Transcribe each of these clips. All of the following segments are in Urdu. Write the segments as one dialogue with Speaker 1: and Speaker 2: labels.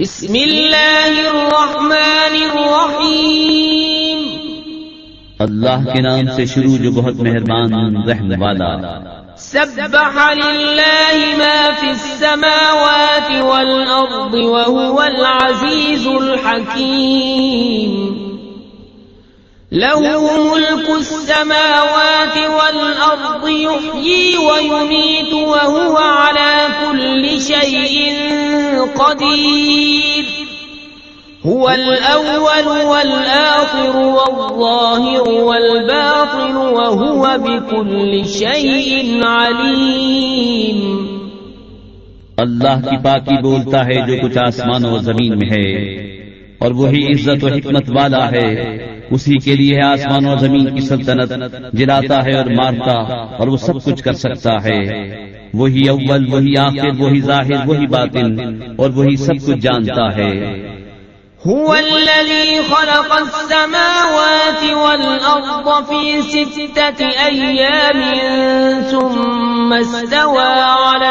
Speaker 1: بسم اللہ الرحمن الرحیم
Speaker 2: اللہ کے نام سے شروع جو بہت مہربان رحم والا
Speaker 1: سبح ما السماوات والارض وهو شبد بخاری الأول والآخر والظاهر والباطن وهو بكل شيء عليم
Speaker 2: اللہ کی پاکی بولتا ہے جو کچھ آسمان و زمین میں ہے اور وہی عزت و حکمت والا ہے اسی کے لیے آسمان و زمین کی سلطنت جلاتا ہے اور مارتا اور وہ سب کچھ کر سکتا ہے وہی اول وہی آخر وہی ظاہر وہی باطن اور وہی سب کچھ جانتا ہے
Speaker 1: هو الذي خلق السماوات والأرض في ستة أيام ثم استوى على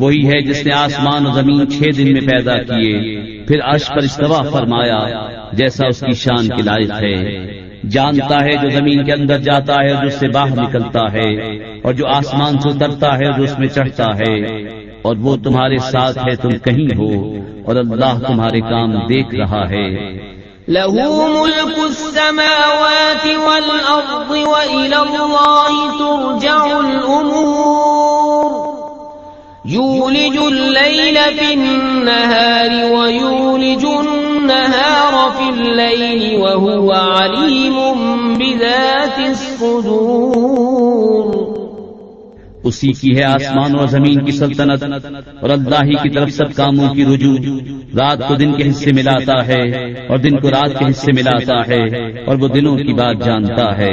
Speaker 2: وہی ہے جس نے آسمان و زمین چھ دن میں پیدا کیے پھر عرش پر استوا فرمایا جیسا اس کی شان کی لائف ہے جانتا ہے جو زمین کے اندر جاتا ہے اس سے باہر نکلتا ہے اور جو آسمان سے اترتا ہے اس میں چڑھتا ہے اور وہ تمہارے ساتھ ہے تم کہیں ہو اور اللہ تمہارے کام دیکھ رہا ہے
Speaker 1: يولج الليل في النهار ويولج النهار في الليل وهو عليم بذات الصدور
Speaker 2: اسی کی ہے آسمان اور زمین کی سلطنت اور اللہ ہی کی طرف سب کاموں کی رجوع رات کو دن کے حصے ملاتا ہے اور دن کو رات کے حصے ملاتا ہے اور وہ دنوں کی بات جانتا ہے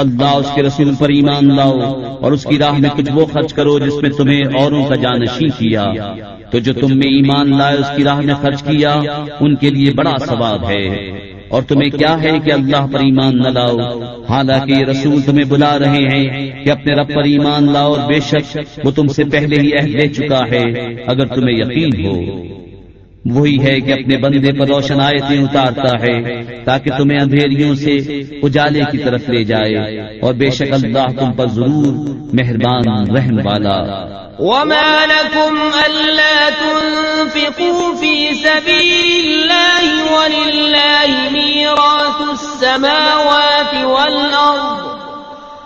Speaker 2: اللہ اس کے رسول پر ایمان لاؤ اور اس کی راہ میں کچھ وہ خرچ کرو جس میں تمہیں اوروں کا جانشی کیا تو جو تم ایمان لائے اس کی راہ میں خرچ کیا ان کے لیے بڑا ثواب ہے اور تمہیں کیا ہے کہ اللہ پر ایمان نہ لاؤ حالانکہ یہ رسول تمہیں بلا رہے ہیں کہ اپنے رب پر ایمان لاؤ اور بے شک وہ تم سے پہلے ہی چکا ہے اگر تمہیں یقین ہو
Speaker 1: وہی ہے کہ اپنے بندے پر روشن آیتیں اتارتا ہے تاکہ تمہیں اندھیریوں سے اجالے کی طرف لے جائے اور بے شک اللہ تم پر
Speaker 2: ضرور مہربان رحم والا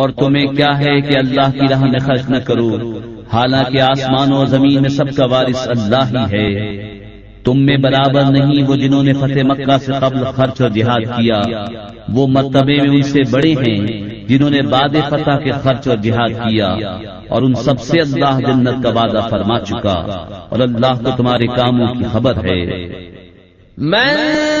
Speaker 2: اور تمہیں کیا ہے کہ اللہ کی راہ میں خرچ نہ کرو حالانکہ آسمان و زمین میں سب کا وارث اللہ ہی ہے تم میں برابر نہیں وہ جنہوں نے فتح مکہ سے قبل خرچ اور جہاد کیا وہ مرتبے میں ان سے بڑے ہیں جنہوں نے باد فتح کے خرچ اور جہاد کیا اور ان سب سے اللہ جنت کا وعدہ فرما چکا اور اللہ کو تمہارے کاموں کی خبر ہے
Speaker 1: میں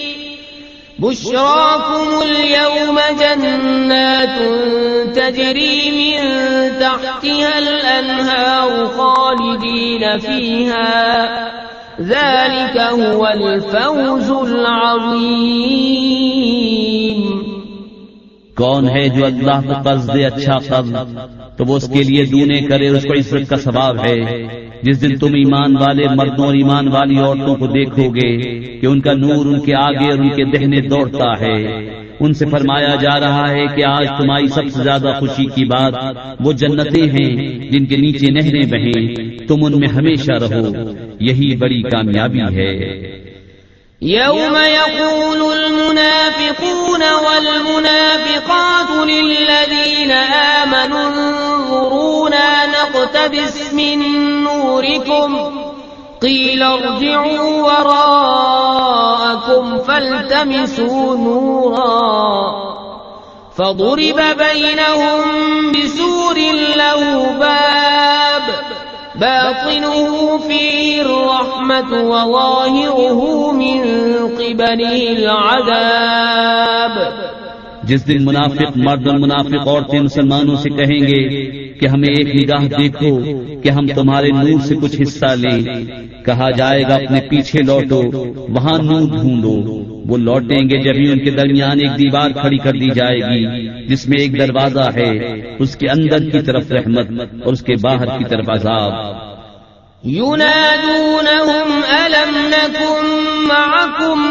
Speaker 1: بشراكم اليوم جنات تجري من تحتها الأنهار خالدين فيها ذلك هو الفوز العظيم
Speaker 2: کون ہے جو اللہ کو قرض دے اچھا قرض تو وہ اس کے لیے دونے کرے اس کو عزت کا ثواب ہے جس دن تم ایمان والے مردوں اور ایمان والی عورتوں کو دیکھو گے کہ ان کا نور ان کے آگے اور ان کے دہنے دوڑتا ہے ان سے فرمایا جا رہا ہے کہ آج تمہاری سب سے زیادہ خوشی کی بات وہ جنتیں ہیں جن کے نیچے نہریں بہیں تم ان میں ہمیشہ رہو یہی بڑی کامیابی ہے
Speaker 1: يوم يقول المنافقون والمنافقات للذين آمنوا تبس موری تم کی لو بینو او تم فلت مسون فوری بہن لو بنو پیرو مو ہی رو می بنی
Speaker 2: لس دن منافق مرد منافع اور تین مسلمانوں سے کہیں گے کہ ہمیں ایک نگاہ دیکھو کہ ہم تمہارے نور سے کچھ حصہ لیں کہا جائے گا اپنے پیچھے لوٹو وہاں نور ڈھونڈو وہ لوٹیں گے ان کے درمیان ایک دیوار کھڑی کر دی جائے گی جس میں ایک دروازہ ہے اس کے اندر کی طرف رحمت اور اس کے باہر کی طرف عذاب
Speaker 1: معكم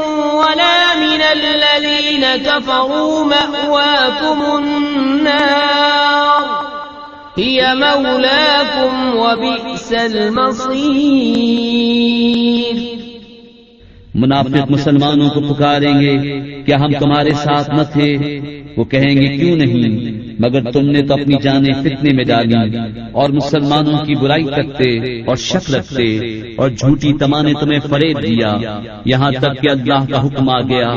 Speaker 1: ولا من الذين كفروا مأواكم النار هي مولاكم وبئس المصير
Speaker 2: منافق مسلمانوں کو پکاریں گے کیا ہم تمہارے ساتھ نہ تھے وہ کہیں گے کیوں نہیں مگر تم نے تو اپنی جانیں فتنے میں ڈالی اور مسلمانوں کی برائی کرتے اور شک رکھتے اور جھوٹی تما نے تمہیں فریب دیا یہاں تک کہ اللہ کا حکم آ گیا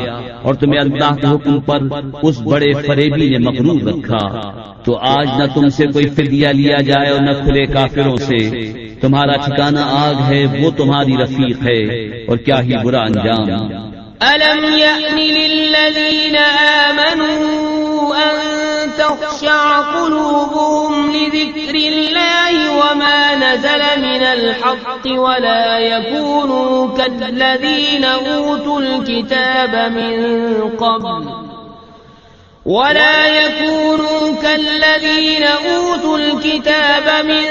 Speaker 2: اور تمہیں اللہ کے حکم پر اس بڑے فریبی نے مقرول رکھا تو آج نہ تم سے کوئی فدیہ لیا جائے اور نہ کھلے کافروں سے تمہارا ٹھکانا آگ ہے وہ تمہاری رفیق ہے اور کیا ہی برا انجام
Speaker 1: ألم للذين آمنوا أن تخشع قلوبهم لذكر الله وما نزل من الحق ولا يكونوا كالذين أوتوا الكتاب من قبل ولا يكونوا كالذين أوتوا الكتاب من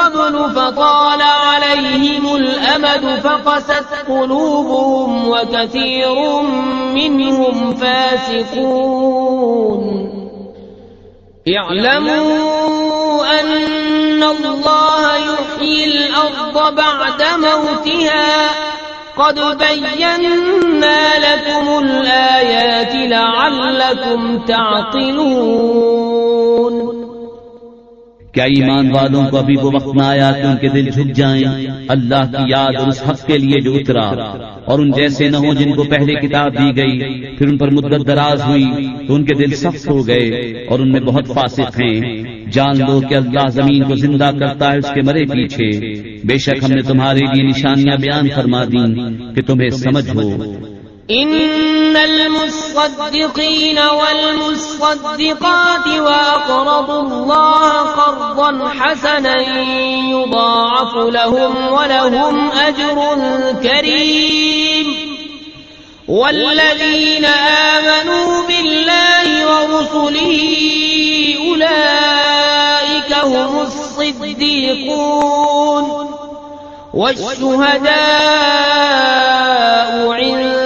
Speaker 1: قبل فطال عليهم الأمد فقست قلوبهم وكثير منهم فاسقون اعلموا ان الارض بعد موتها قد لو اوا دودھ تعقلون
Speaker 2: کیا ایمان والوں کو ابھی وہ وقت نہ آیا کہ ان کے دل جھک جائیں اللہ کی یاد اور اس حق کے لیے جو اترا اور ان جیسے نہ ہوں جن کو پہلے کتاب دی گئی پھر ان پر مدت دراز ہوئی تو ان کے دل سخت ہو گئے اور ان میں بہت فاسق ہیں جان لو کہ اللہ زمین کو زندہ کرتا ہے اس کے مرے پیچھے بے شک ہم نے تمہارے لیے نشانیاں بیان فرما دیں کہ تمہیں سمجھ ہو
Speaker 1: ان المصدقين والمصدقات واقرضوا الله قرضا حسنا يضاعف لهم ولهم اجر كريم والذين آمنوا بالله ورسله أولئك هم الصديقون والشهداء عند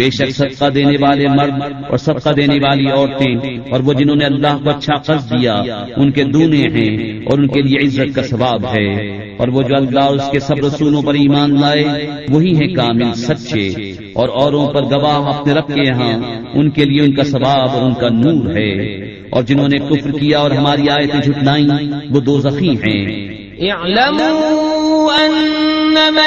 Speaker 2: بے شک صدقہ دینے والے مرد اور صدقہ دینے والی عورتیں اور وہ جنہوں نے اللہ کو اچھا قرض اچھا دیا ان کے دونے ہیں اور ان کے لیے عزت کا ثواب ہے اور وہ جو اللہ اس کے سب رسولوں پر ایمان لائے وہی ہیں کامل سچے اور اوروں پر گواہ اپنے رب کے یہاں ہاں۔ ان کے لیے ان کا ثواب اور ان کا نور ہے اور جنہوں نے کفر کیا اور ہماری آیتیں جتنا وہ دو زخی ہیں
Speaker 1: اعلموا انما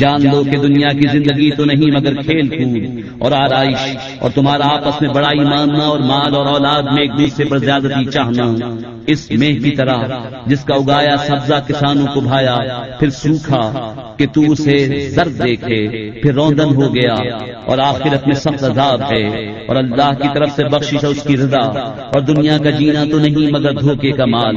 Speaker 2: جان لو کہ دنیا کی زندگی تو نہیں مگر کھیل کود اور آرائش اور تمہارا آپس میں بڑا اور مال اور اولاد میں ایک دوسرے پر زیادتی چاہنا اس میں کی طرح جس کا اگایا سبزہ کسانوں کو بھایا پھر سوکھا کہ تو اسے زرد دیکھے پھر روندن ہو گیا اور آخرت میں سخت عذاب ہے اور اللہ کی طرف سے بخشش ہے اس کی رضا اور دنیا کا جینا تو نہیں مگر دھوکے کا مال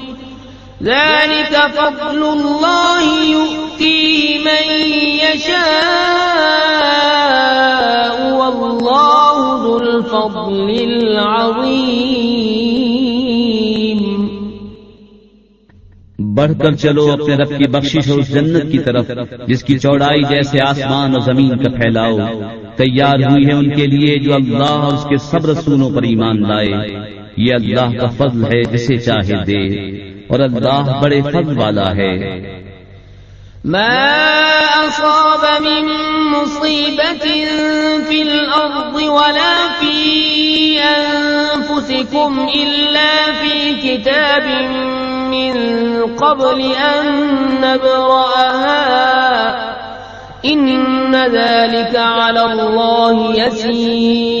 Speaker 2: ذلك
Speaker 1: فضل الله من يشاء والله ذو الفضل العظيم
Speaker 2: بڑھ کر چلو اپنے رب کی بخشش اور جنت کی طرف جس کی چوڑائی جیسے آسمان اور زمین کا پھیلاؤ تیار ہوئی ہے ان کے لیے جو اللہ اور اس کے سب رسولوں پر ایمان لائے یہ اللہ کا فضل ہے جسے چاہے دے اور اللہ بڑے فن والا ہے
Speaker 1: ما أصاب من مصيبة في الأرض ولا في أنفسكم إلا في كتاب من قبل أن نبرأها إن ذلك على الله يسير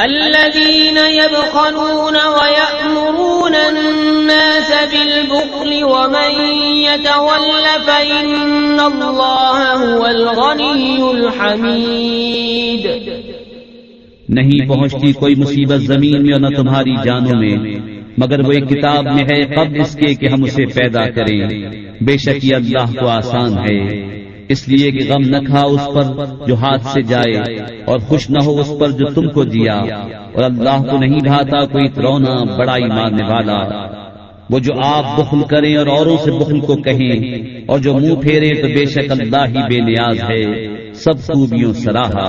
Speaker 1: الذين يبخلون ويأمرون الناس بالبخل ومن يتول فإن الله هو الغني الحميد
Speaker 2: نہیں پہنچتی کوئی مصیبت زمین میں اور نہ تمہاری جانوں میں مگر وہ ایک کتاب میں ہے قبل اس کے کہ ہم اسے پیدا کریں بے شک یہ اللہ کو آسان ہے اس لیے کہ غم نہ کھا اس پر جو ہاتھ سے جائے اور خوش نہ ہو اس پر جو تم کو دیا اور اللہ کو نہیں بھاتا کوئی ترونا بڑا ہی مارنے والا وہ جو آپ بخل کریں اور اوروں سے بخل کو کہیں اور جو منہ پھیرے تو بے شک اللہ ہی بے نیاز ہے سب خوبیوں سراہا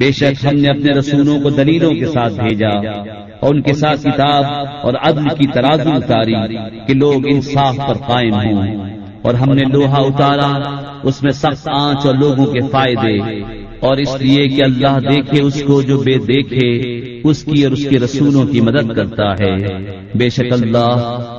Speaker 2: بے شک ہم نے اپنے رسولوں کو دلیلوں کے ساتھ بھیجا اور ان کے ساتھ کتاب اور عدل کی ترازو اتاری کہ لوگ انصاف پر قائم ہوں اور ہم نے لوہا اتارا اس میں سخت آنچ اور لوگوں کے فائدے اور اس لیے کہ اللہ دیکھے اس کو جو بے دیکھے اس کی اور اس کے رسولوں کی مدد کرتا ہے بے شک اللہ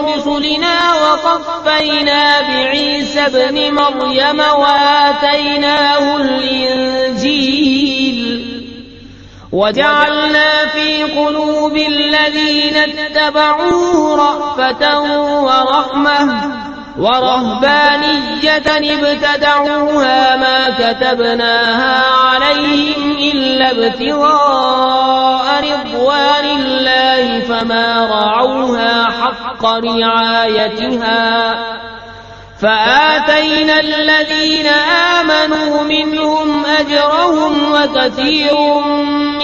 Speaker 1: برسلنا وقفينا بعيسى بن مريم وآتيناه الإنجيل وجعلنا في قلوب الذين اتبعوه رأفة ورحمة ورهبانية ابتدعوها ما كتبناها عليهم إلا ابتغاء رضوان الله فما رعوها حق رعايتها فآتينا الذين آمنوا منهم أجرهم وكثير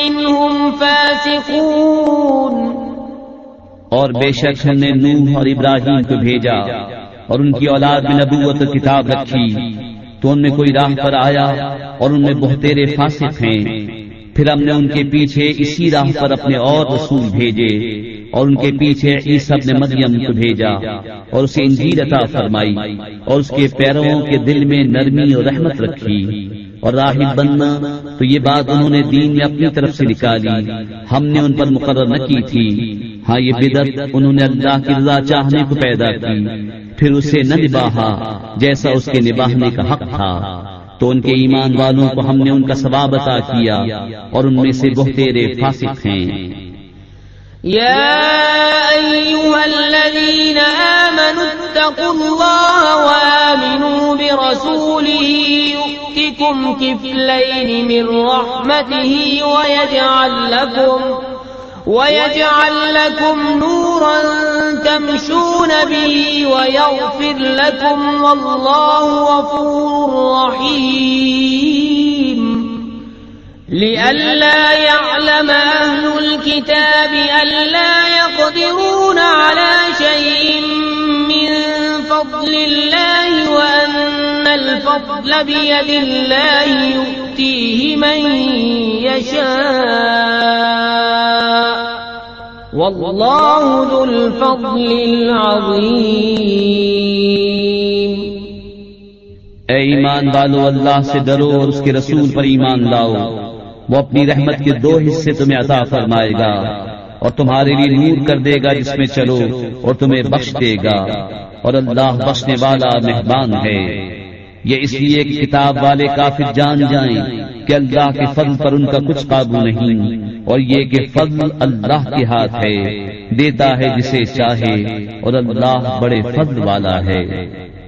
Speaker 1: منهم فاسقون
Speaker 2: اور بے شک ہم نے نوح اور ابراہیم کو بھیجا اور ان کی اولاد میں نبوت کتاب رکھی تو ان میں کوئی راہ پر آیا اور ان میں بہتیرے فاسق ہیں پھر ہم نے ان کے پیچھے اسی راہ پر اپنے اور رسول بھیجے اور ان کے پیچھے ای سب نے مدیم کو بھیجا اور اسے انجیر عطا فرمائی اور اس کے پیروں کے دل میں نرمی اور رحمت رکھی اور راہب بننا تو یہ بات انہوں نے دین میں اپنی طرف سے نکالی ہم نے ان پر مقرر نہ کی تھی ہاں یہ ہاں، بدت انہوں نے اللہ کی رضا چاہنے کو پیدا کی پھر اسے نہ نباہا جیسا اس کے نباہنے کا حق تھا تو ان کے ایمان والوں کو ہم نے ان کا ثواب عطا کیا اور ان میں سے بہت تیرے فاسق ہیں
Speaker 1: يا أيها الذين آمنوا اتقوا الله وآمنوا برسوله يؤتكم كفلين من رحمته ويجعل لكم ويغفر لكم والله غفور رحيم لئلا يعلم أهل الكتاب ألا يقدرون على شيء بفضل الله وأن الفضل بيد الله يؤتيه من يشاء والله ذو الفضل العظيم
Speaker 2: اے ایمان والو اللہ سے ڈرو اور اس کے رسول پر ایمان لاؤ وہ اپنی رحمت کے دو حصے تمہیں عطا فرمائے گا اور تمہارے لیے نور کر دے گا جس میں چلو اور تمہیں بخش دے گا اور اللہ بخشنے والا مہمان ہے
Speaker 1: یہ اس لیے کتاب والے کافر جان جائیں کہ اللہ کے فضل پر ان کا کچھ قابو نہیں اور یہ کہ فضل اللہ کے ہاتھ ہے دیتا ہے جسے چاہے اور اللہ بڑے فضل والا ہے